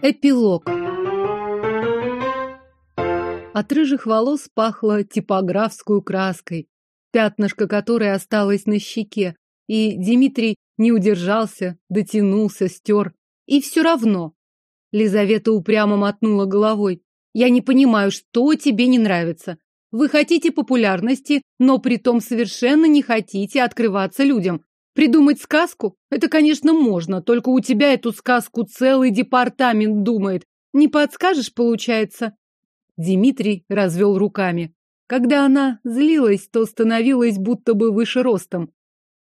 Эпилог. От рыжих волос пахло типографскую краской, пятнышко которой осталось на щеке, и Дмитрий не удержался, дотянулся, стер. И все равно. Лизавета упрямо мотнула головой. Я не понимаю, что тебе не нравится. Вы хотите популярности, но при том совершенно не хотите открываться людям. Придумать сказку? Это, конечно, можно, только у тебя эту сказку целый департамент думает. Не подскажешь, получается? Дмитрий развел руками. Когда она злилась, то становилась будто бы выше ростом.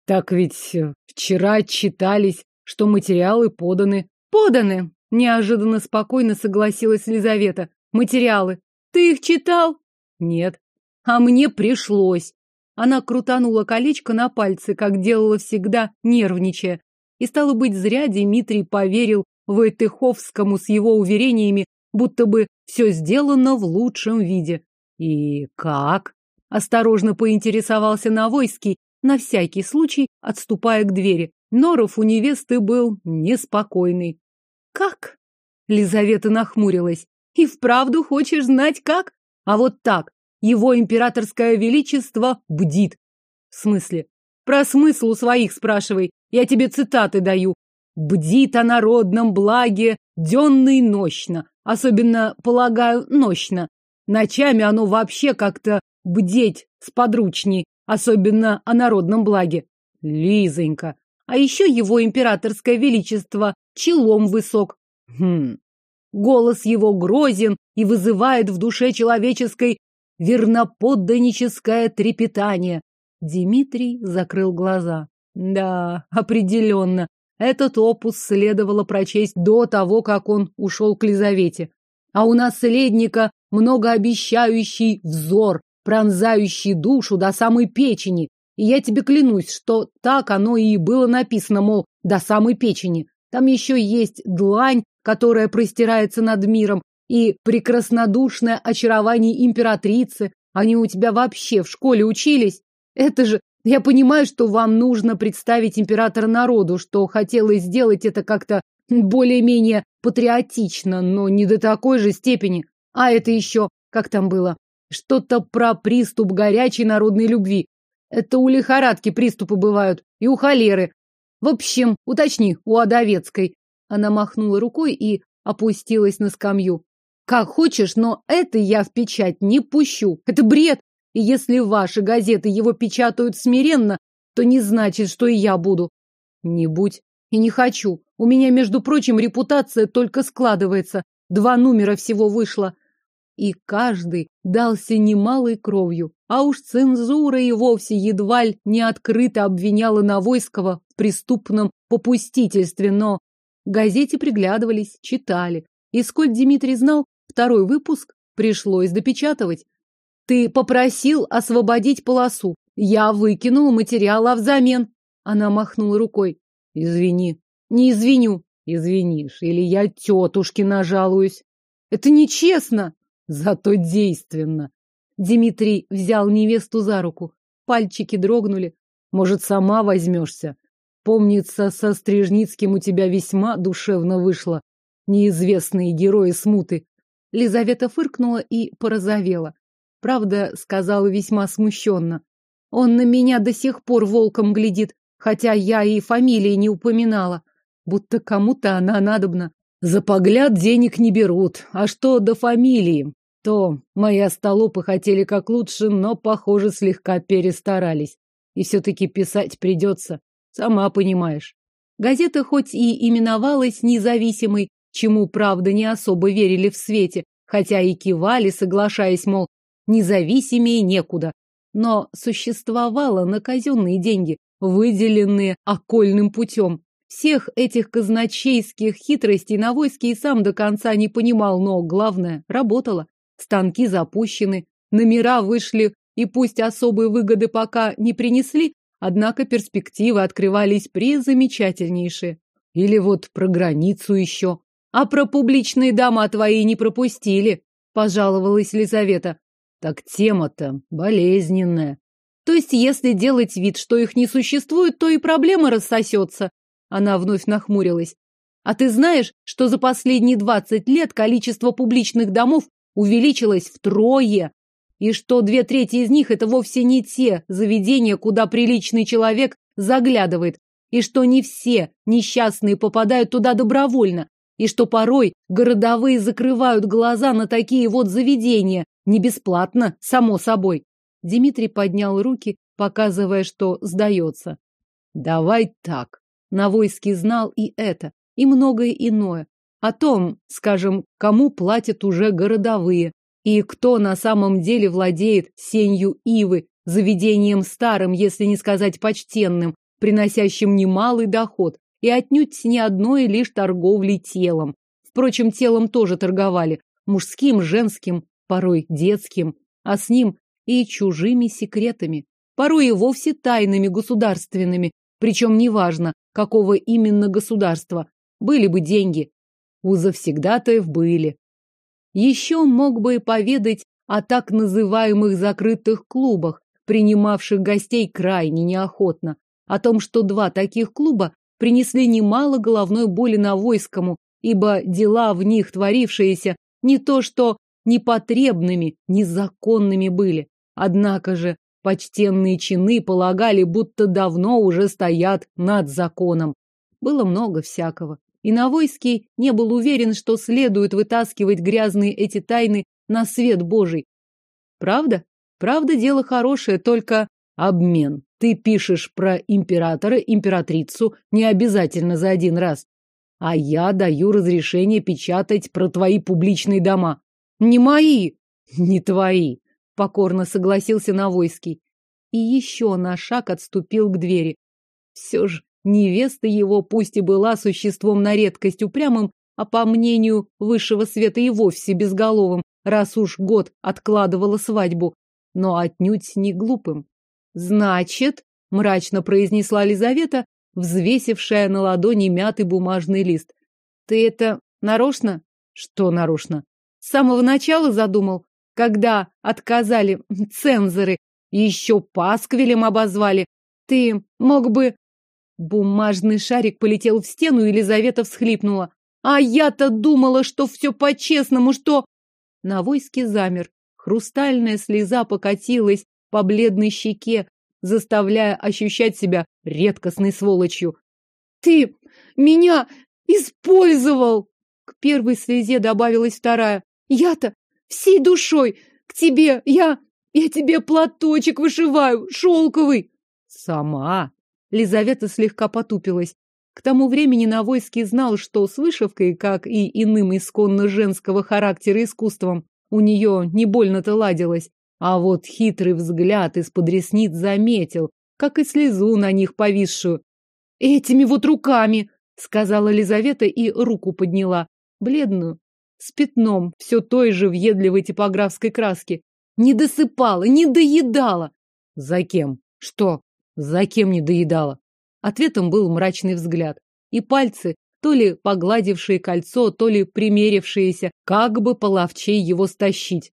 Так ведь э, вчера читались, что материалы поданы. Поданы, неожиданно спокойно согласилась Лизавета. Материалы. Ты их читал? Нет. А мне пришлось. Она крутанула колечко на пальце, как делала всегда, нервничая. И стало быть, зря Дмитрий поверил Войтыховскому с его уверениями, будто бы все сделано в лучшем виде. И как? Осторожно поинтересовался Навойский, на всякий случай отступая к двери. Норов у невесты был неспокойный. Как? Лизавета нахмурилась. И вправду хочешь знать как? А вот так. Его императорское величество бдит. В смысле? Про смысл у своих спрашивай. Я тебе цитаты даю. Бдит о народном благе денно и нощно. Особенно, полагаю, нощно. Ночами оно вообще как-то бдеть сподручней. Особенно о народном благе. Лизонька. А еще его императорское величество челом высок. Хм. Голос его грозен и вызывает в душе человеческой верноподданническое трепетание. Дмитрий закрыл глаза. Да, определенно, этот опус следовало прочесть до того, как он ушел к Лизавете. А у наследника многообещающий взор, пронзающий душу до самой печени. И я тебе клянусь, что так оно и было написано, мол, до самой печени. Там еще есть длань, которая простирается над миром, и прекраснодушное очарование императрицы. Они у тебя вообще в школе учились? Это же... Я понимаю, что вам нужно представить императора народу, что хотелось сделать это как-то более-менее патриотично, но не до такой же степени. А это еще, как там было, что-то про приступ горячей народной любви. Это у лихорадки приступы бывают, и у холеры. В общем, уточни, у Адовецкой. Она махнула рукой и опустилась на скамью. Как хочешь, но это я в печать не пущу. Это бред. И если ваши газеты его печатают смиренно, то не значит, что и я буду. Не будь. И не хочу. У меня, между прочим, репутация только складывается. Два номера всего вышло. И каждый дался немалой кровью. А уж цензура и вовсе едва ли не открыто обвиняла Навойского в преступном попустительстве, но газете приглядывались, читали. И сколь Дмитрий знал, Второй выпуск пришлось допечатывать. Ты попросил освободить полосу. Я выкинул материал, а взамен... Она махнула рукой. Извини. Не извиню. Извинишь, или я тетушке нажалуюсь. Это нечестно. Зато действенно. Дмитрий взял невесту за руку. Пальчики дрогнули. Может, сама возьмешься? Помнится, со Стрижницким у тебя весьма душевно вышло. Неизвестные герои смуты. Лизавета фыркнула и порозовела. Правда, сказала весьма смущенно. Он на меня до сих пор волком глядит, хотя я и фамилии не упоминала. Будто кому-то она надобна. За погляд денег не берут. А что до фамилии? То мои остолопы хотели как лучше, но, похоже, слегка перестарались. И все-таки писать придется. Сама понимаешь. Газета хоть и именовалась независимой, чему, правда, не особо верили в свете, хотя и кивали, соглашаясь, мол, независимее некуда. Но существовала на казенные деньги, выделенные окольным путем. Всех этих казначейских хитростей Навойский и сам до конца не понимал, но главное, работало. Станки запущены, номера вышли, и пусть особые выгоды пока не принесли, однако перспективы открывались призамечательнейшие. Или вот про границу еще. А про публичные дома твои не пропустили, пожаловалась Лизавета. Так тема-то болезненная. То есть, если делать вид, что их не существует, то и проблема рассосется. Она вновь нахмурилась. А ты знаешь, что за последние двадцать лет количество публичных домов увеличилось втрое? И что две трети из них это вовсе не те заведения, куда приличный человек заглядывает, и что не все несчастные попадают туда добровольно, и что порой городовые закрывают глаза на такие вот заведения, не бесплатно, само собой. Дмитрий поднял руки, показывая, что сдается. Давай так. Навойский знал и это, и многое иное. О том, скажем, кому платят уже городовые, и кто на самом деле владеет сенью ивы, заведением старым, если не сказать почтенным, приносящим немалый доход, и отнюдь не одной лишь торговлей телом. Впрочем, телом тоже торговали, мужским, женским, порой детским, а с ним и чужими секретами, порой и вовсе тайными государственными, причем неважно, какого именно государства. Были бы деньги. У завсегдатаев были. Еще мог бы и поведать о так называемых закрытых клубах, принимавших гостей крайне неохотно, о том, что два таких клуба принесли немало головной боли на войскому, ибо дела в них творившиеся не то что непотребными, незаконными были. Однако же почтенные чины полагали, будто давно уже стоят над законом. Было много всякого. И Навойский не был уверен, что следует вытаскивать грязные эти тайны на свет Божий. Правда? Правда, дело хорошее, только обмен. Ты пишешь про императора, императрицу, не обязательно за один раз. А я даю разрешение печатать про твои публичные дома. Не мои, не твои, покорно согласился Навойский. И еще на шаг отступил к двери. Все же невеста его, пусть и была существом на редкость упрямым, а по мнению высшего света и вовсе безголовым, раз уж год откладывала свадьбу, но отнюдь не глупым. Значит, мрачно произнесла Лизавета, взвесившая на ладони мятый бумажный лист. Ты это нарочно? Что нарочно? С самого начала задумал, когда отказали цензоры, еще пасквилем обозвали. Ты мог бы... Бумажный шарик полетел в стену, и Елизавета всхлипнула. А я-то думала, что все по-честному, что... На войске замер. Хрустальная слеза покатилась по бледной щеке, заставляя ощущать себя редкостной сволочью. «Ты меня использовал!» К первой слезе добавилась вторая. «Я-то всей душой к тебе, я... я тебе платочек вышиваю, шелковый!» «Сама!» Лизавета слегка потупилась. К тому времени Навойский знал, что с вышивкой, как и иным исконно женского характера искусством, у нее не больно-то ладилось. А вот хитрый взгляд из-под ресниц заметил, как и слезу на них повисшую. «Этими вот руками!» — сказала Лизавета и руку подняла, бледную, с пятном все той же въедливой типографской краски. Не досыпала, не доедала. За кем? Что? За кем не доедала? Ответом был мрачный взгляд. И пальцы, то ли погладившие кольцо, то ли примерившиеся, как бы половчей его стащить.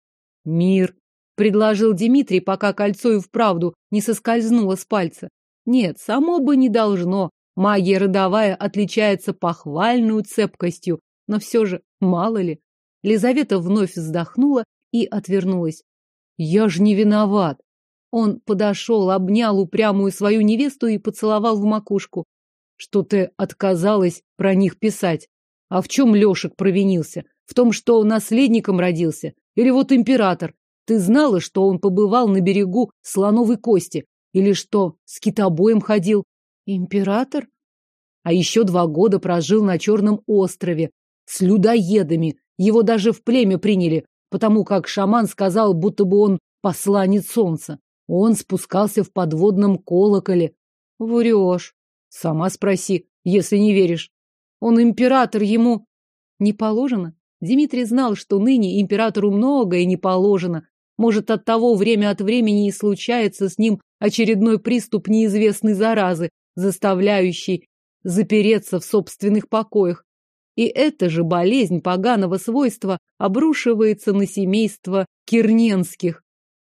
Мир, предложил Дмитрий, пока кольцо и вправду не соскользнуло с пальца. Нет, само бы не должно. Магия родовая отличается похвальной цепкостью, но все же, мало ли. Лизавета вновь вздохнула и отвернулась. Я ж не виноват. Он подошел, обнял упрямую свою невесту и поцеловал в макушку. Что ты отказалась про них писать? А в чем Лешек провинился? В том, что наследником родился? Или вот император? Ты знала, что он побывал на берегу слоновой кости? Или что с китобоем ходил? Император? А еще два года прожил на Черном острове с людоедами. Его даже в племя приняли, потому как шаман сказал, будто бы он посланец солнца. Он спускался в подводном колоколе. Врешь. Сама спроси, если не веришь. Он император, ему не положено? Дмитрий знал, что ныне императору многое не положено, может, от того время от времени и случается с ним очередной приступ неизвестной заразы, заставляющий запереться в собственных покоях. И эта же болезнь поганого свойства обрушивается на семейство Кирненских.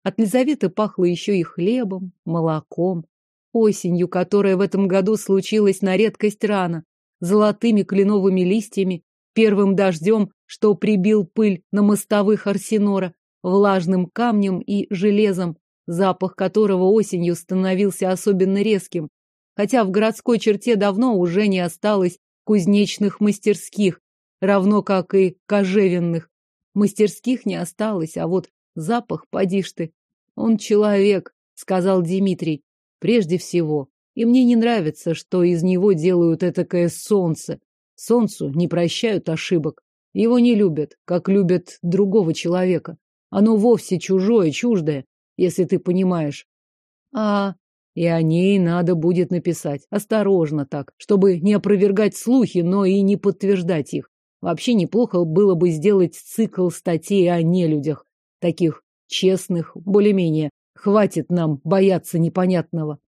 От Лизаветы пахло еще и хлебом, молоком, осенью, которая в этом году случилась на редкость рано. золотыми кленовыми листьями, первым дождем, что прибил пыль на мостовых Арсенора, влажным камнем и железом, запах которого осенью становился особенно резким. Хотя в городской черте давно уже не осталось кузнечных мастерских, равно как и кожевенных. Мастерских не осталось, а вот запах, поди ж ты. Он человек, сказал Дмитрий, прежде всего. И мне не нравится, что из него делают этакое солнце. Солнцу не прощают ошибок. Его не любят, как любят другого человека. Оно вовсе чужое, чуждое, если ты понимаешь. А и о ней надо будет написать. Осторожно так, чтобы не опровергать слухи, но и не подтверждать их. Вообще неплохо было бы сделать цикл статей о нелюдях. Таких честных, более-менее. Хватит нам бояться непонятного.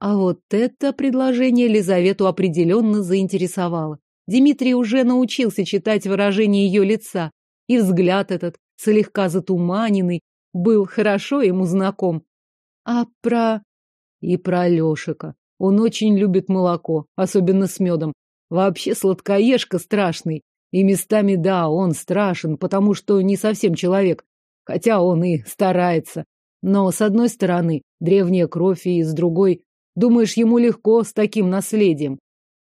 А вот это предложение Лизавету определенно заинтересовало. Дмитрий уже научился читать выражение ее лица, и взгляд этот, слегка затуманенный, был хорошо ему знаком. А про... И про Лешика. Он очень любит молоко, особенно с медом. Вообще сладкоежка страшный. И местами, да, он страшен, потому что не совсем человек. Хотя он и старается. Но с одной стороны древняя кровь, и с другой Думаешь, ему легко с таким наследием?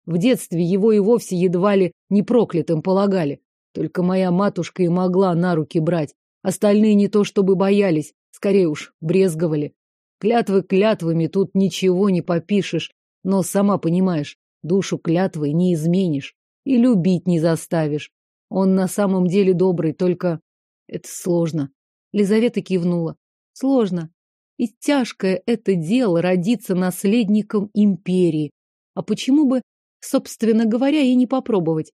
В детстве его и вовсе едва ли не проклятым полагали. Только моя матушка и могла на руки брать. Остальные не то чтобы боялись, скорее уж брезговали. Клятвы клятвами, тут ничего не попишешь. Но сама понимаешь, душу клятвой не изменишь. И любить не заставишь. Он на самом деле добрый, только... Это сложно. Лизавета кивнула. Сложно. И тяжкое это дело родиться наследником империи. А почему бы, собственно говоря, и не попробовать?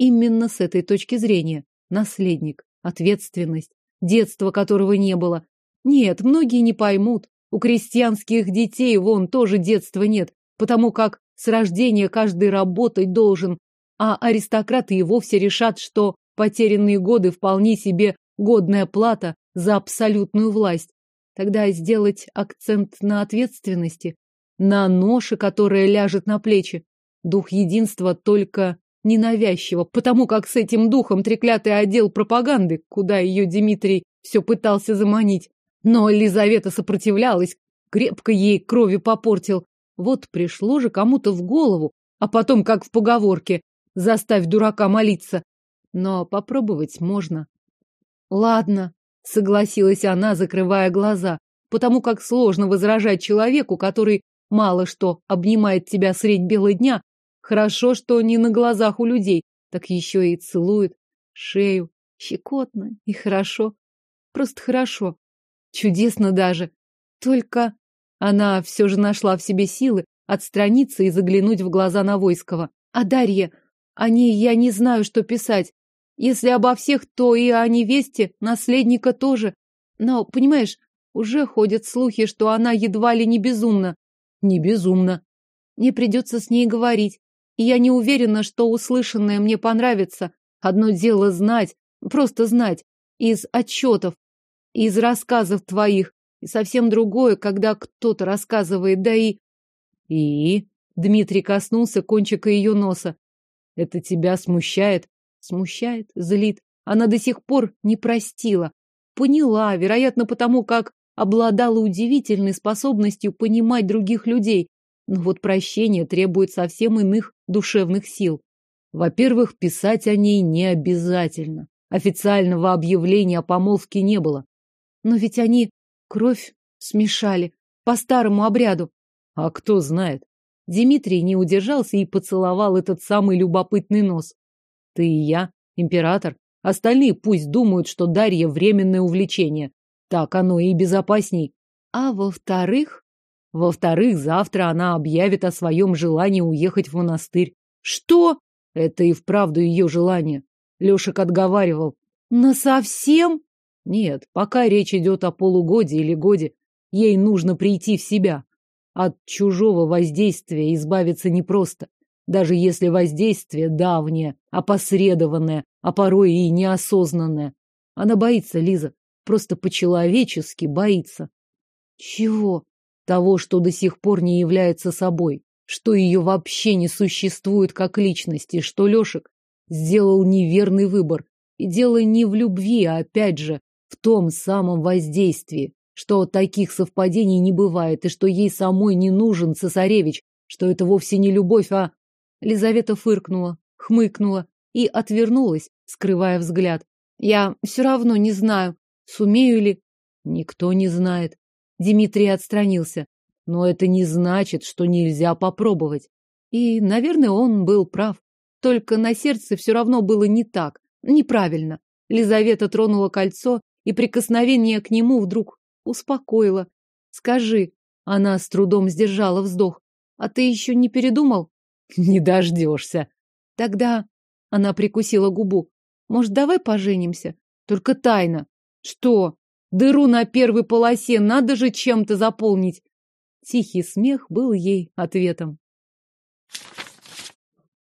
Именно с этой точки зрения. Наследник, ответственность, детство которого не было. Нет, многие не поймут. У крестьянских детей вон тоже детства нет, потому как с рождения каждый работать должен, а аристократы и вовсе решат, что потерянные годы вполне себе годная плата за абсолютную власть. Тогда сделать акцент на ответственности, на ноше, которая ляжет на плечи. Дух единства только ненавязчиво, потому как с этим духом треклятый отдел пропаганды, куда ее Дмитрий все пытался заманить. Но Лизавета сопротивлялась, крепко ей крови попортил. Вот пришло же кому-то в голову, а потом, как в поговорке, заставь дурака молиться. Но попробовать можно. Ладно, согласилась она, закрывая глаза, потому как сложно возражать человеку, который мало что обнимает тебя средь бела дня. Хорошо, что не на глазах у людей, так еще и целует шею. Щекотно и хорошо. Просто хорошо. Чудесно даже. Только она все же нашла в себе силы отстраниться и заглянуть в глаза Навойского. А Дарья, о ней я не знаю, что писать. Если обо всех, то и о невесте, наследника тоже. Но, понимаешь, уже ходят слухи, что она едва ли не безумна. Не безумна. Мне придется с ней говорить. Я не уверена, что услышанное мне понравится. Одно дело знать, просто знать, из отчетов, из рассказов твоих, и совсем другое, когда кто-то рассказывает, да и... И? Дмитрий коснулся кончика ее носа. Это тебя смущает? Смущает, злит. Она до сих пор не простила. Поняла, вероятно, потому как обладала удивительной способностью понимать других людей. Но вот прощение требует совсем иных душевных сил. Во-первых, писать о ней не обязательно. Официального объявления о помолвке не было. Но ведь они кровь смешали по старому обряду. А кто знает? Дмитрий не удержался и поцеловал этот самый любопытный нос. Ты и я, император. Остальные пусть думают, что Дарья временное увлечение. Так оно и безопасней. А во-вторых... Во-вторых, завтра она объявит о своем желании уехать в монастырь. Что? Это и вправду ее желание. Лешек отговаривал. Но совсем? Нет, пока речь идет о полугоде или годе. Ей нужно прийти в себя. От чужого воздействия избавиться непросто даже если воздействие давнее, опосредованное, а порой и неосознанное. Она боится, Лиза, просто по-человечески боится. Чего? Того, что до сих пор не является собой, что ее вообще не существует как личности, что Лешек сделал неверный выбор. И дело не в любви, а опять же в том самом воздействии, что таких совпадений не бывает, и что ей самой не нужен цесаревич, что это вовсе не любовь, а... Лизавета фыркнула, хмыкнула и отвернулась, скрывая взгляд. Я все равно не знаю, сумею ли. Никто не знает. Дмитрий отстранился. Но это не значит, что нельзя попробовать. И, наверное, он был прав. Только на сердце все равно было не так, неправильно. Лизавета тронула кольцо, и прикосновение к нему вдруг успокоило. Скажи, она с трудом сдержала вздох. А ты еще не передумал? Не дождешься. Тогда она прикусила губу. Может, давай поженимся? Только тайно. Что? Дыру на первой полосе надо же чем-то заполнить. Тихий смех был ей ответом.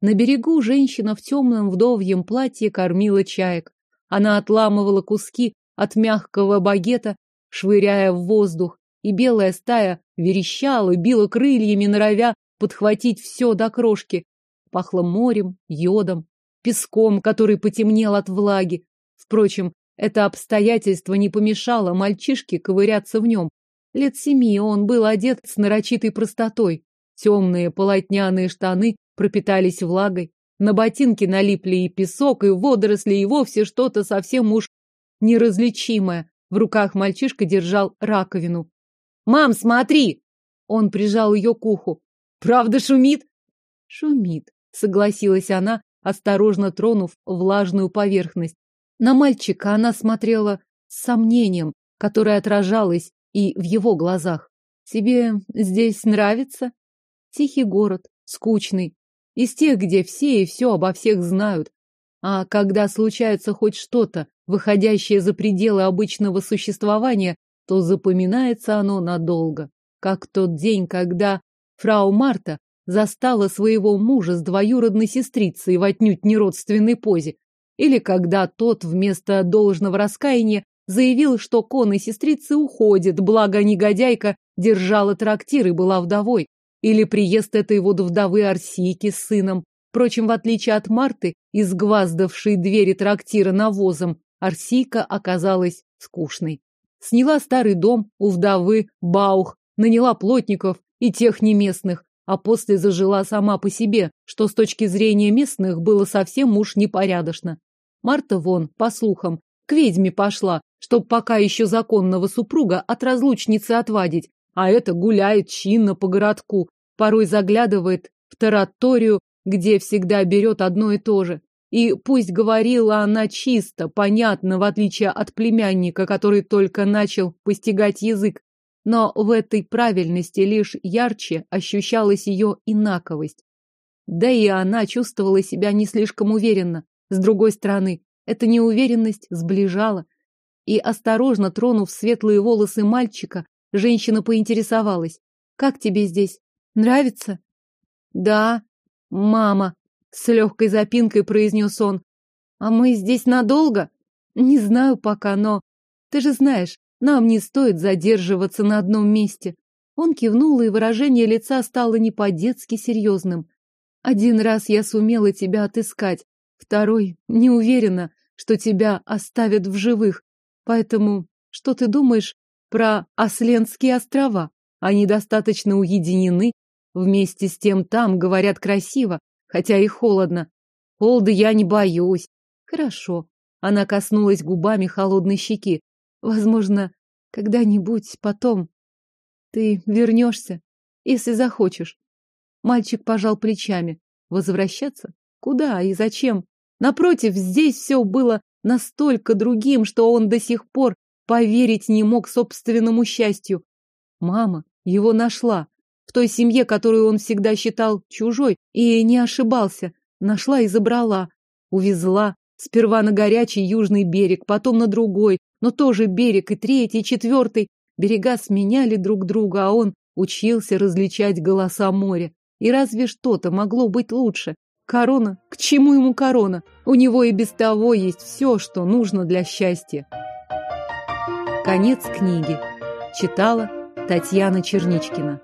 На берегу женщина в темном вдовьем платье кормила чаек. Она отламывала куски от мягкого багета, швыряя в воздух, и белая стая верещала, била крыльями, норовя подхватить все до крошки. Пахло морем, йодом, песком, который потемнел от влаги. Впрочем, это обстоятельство не помешало мальчишке ковыряться в нем. Лет семи он был одет с нарочитой простотой. Темные полотняные штаны пропитались влагой. На ботинки налипли и песок, и водоросли, и вовсе что-то совсем уж неразличимое. В руках мальчишка держал раковину. «Мам, смотри!» Он прижал ее к уху. «Правда шумит?» «Шумит», согласилась она, осторожно тронув влажную поверхность. На мальчика она смотрела с сомнением, которое отражалось и в его глазах. Тебе здесь нравится? Тихий город, скучный, из тех, где все и все обо всех знают. А когда случается хоть что-то, выходящее за пределы обычного существования, то запоминается оно надолго. Как тот день, когда фрау Марта застала своего мужа с двоюродной сестрицей в отнюдь неродственной позе, или когда тот вместо должного раскаяния заявил, что конной сестрицы уходит, благо негодяйка держала трактир и была вдовой, или приезд этой вот вдовы Арсики с сыном. Впрочем, в отличие от Марты, изгваздавшей двери трактира навозом, Арсика оказалась скучной. Сняла старый дом у вдовы Баух, наняла плотников и тех неместных, а после зажила сама по себе, что с точки зрения местных было совсем уж непорядочно. Марта вон, по слухам, к ведьме пошла, чтоб пока еще законного супруга от разлучницы отвадить, а это гуляет чинно по городку, порой заглядывает в тараторию, где всегда берет одно и то же. И пусть говорила она чисто, понятно, в отличие от племянника, который только начал постигать язык, но в этой правильности лишь ярче ощущалась ее инаковость. Да и она чувствовала себя не слишком уверенно. С другой стороны, эта неуверенность сближала. И, осторожно тронув светлые волосы мальчика, женщина поинтересовалась. «Как тебе здесь? Нравится?» «Да, мама», — с легкой запинкой произнес он. «А мы здесь надолго?» «Не знаю пока, но... Ты же знаешь, нам не стоит задерживаться на одном месте. Он кивнул, и выражение лица стало не по-детски серьезным. Один раз я сумела тебя отыскать, второй не уверена, что тебя оставят в живых. Поэтому что ты думаешь про Осленские острова? Они достаточно уединены, вместе с тем там говорят красиво, хотя и холодно. Холода я не боюсь. Хорошо. Она коснулась губами холодной щеки. Возможно, когда-нибудь потом ты вернешься, если захочешь. Мальчик пожал плечами. Возвращаться? Куда и зачем? Напротив, здесь все было настолько другим, что он до сих пор поверить не мог собственному счастью. Мама его нашла. В той семье, которую он всегда считал чужой, и не ошибался. Нашла и забрала. Увезла, Сперва на горячий южный берег, потом на другой, но тоже берег, и третий, и четвертый. Берега сменяли друг друга, а он учился различать голоса моря. И разве что-то могло быть лучше? Корона? К чему ему корона? У него и без того есть все, что нужно для счастья. Конец книги. Читала Татьяна Черничкина.